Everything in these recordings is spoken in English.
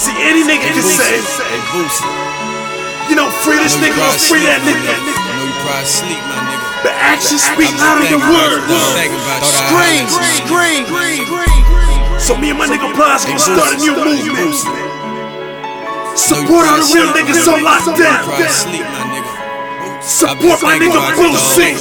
See, any nigga can say, you know, free this I know you nigga or free that nigga. I know you probably sleep, my nigga. The actions speak louder than words. you, I'm thinking about you. Scream, scream, So me and my nigga Plies gonna start a new movement. Support all the real niggas on lockdown. Sleep, my nigga. Support my nigga Boosie.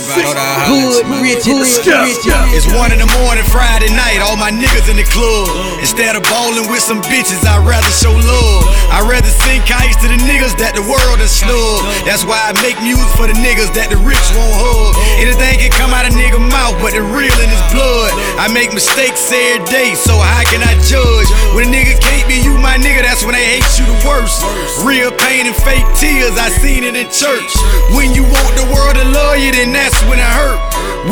Hood, rich, Let's hood, go. rich. It's one in the morning, Friday night, all my niggas in the club. Instead of bowling with some bitches, I'd rather show love. I'd rather sing kites to the niggas that the world is snug. That's why I make music for the niggas that the rich won't hug. Anything can come out of nigga mouth, but the real in his blood. I make mistakes every day, so how can I judge? When a nigga when they hate you the worst. Real pain and fake tears, I seen it in church. When you want the world to love you, then that's when it hurt.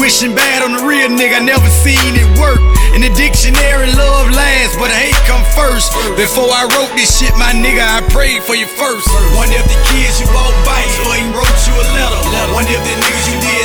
Wishing bad on the real nigga, never seen it work. In the dictionary, love lasts, but hate come first. Before I wrote this shit, my nigga, I prayed for you first. Wonder if the kids you bought bikes or even wrote you a letter. Wonder if the niggas you did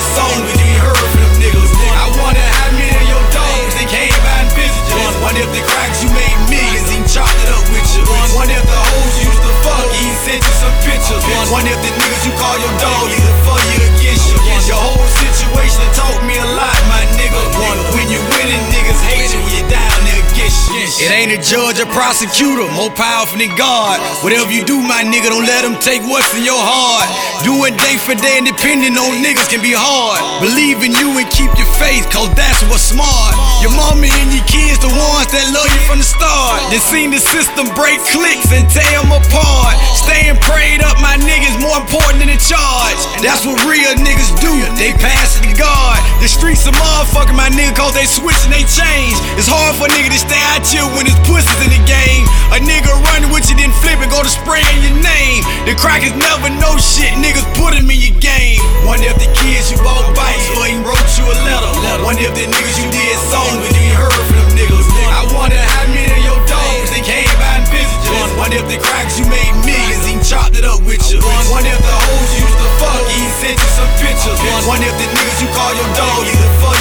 prosecutor, more powerful than God. Whatever you do, my nigga, don't let them take what's in your heart. Doing day for day and depending on niggas can be hard. Believe in you and keep your faith, cause that's what's smart. Your mama and your kids, the ones that love you from the start. They seen the system break clicks and tear them apart. Staying prayed up, my niggas, more important than the charge. That's what real niggas do, they pass it to God. The streets are motherfucker, my nigga, cause they switch and they change. It's hard for a nigga to stay out here when his pussy's in the game. A nigga running with you, then flip and go to spraying your name. The crackers never know shit, niggas put him in your game. Wonder if the kids you bought bikes or even wrote you a letter. Wonder if the niggas you did songs with you heard from them niggas. I wonder how many of your dogs they came by and visited. Wonder if the cracks you made millions even chopped it up with you. Wonder if the hoes you used to fuck even sent you some pictures. Wonder if the niggas you call your dog for you or against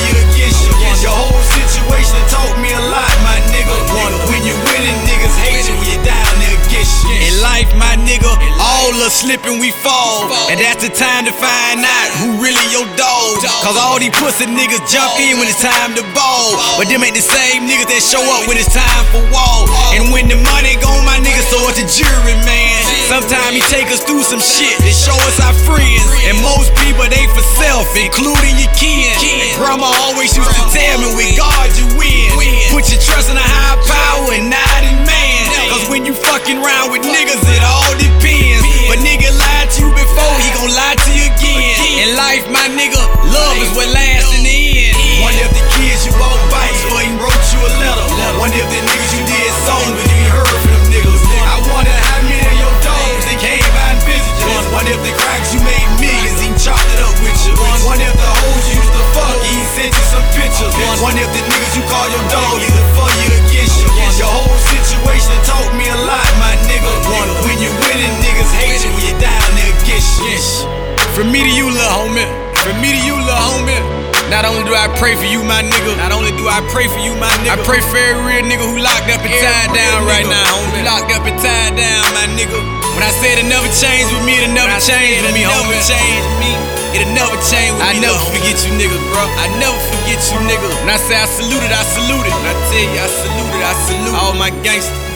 life, my nigga, all us slipping, we fall. And that's the time to find out who really your dog. Cause all these pussy niggas jump in when it's time to ball. But them ain't the same niggas that show up when it's time for war. And when the money gone, my nigga, so it's a jury, man. Sometimes he take us through some shit to show us our friends. And most people, they for self, including your kin. Grandma always used to tell me, with God you win. Put your trust in a high power and not in man. Cause when you fucking around with niggas, nigga, love is what lasts in the end. Wonder if the kids you bought bikes or even wrote you a letter. Wonder if the niggas you did songs with you heard Not only do I pray for you, my nigga. Not only do I pray for you, my nigga. I pray for every real nigga who locked up and tied down right now, homie. Locked up and tied down, my nigga. When I said it never changed with me, it never changed with me, homie. Change me. It'll never change with I me. I never forget you nigga, bro. I never forget you nigga. When I say I salute it, I salute it. When I tell you I salute it, I salute all my gangsters.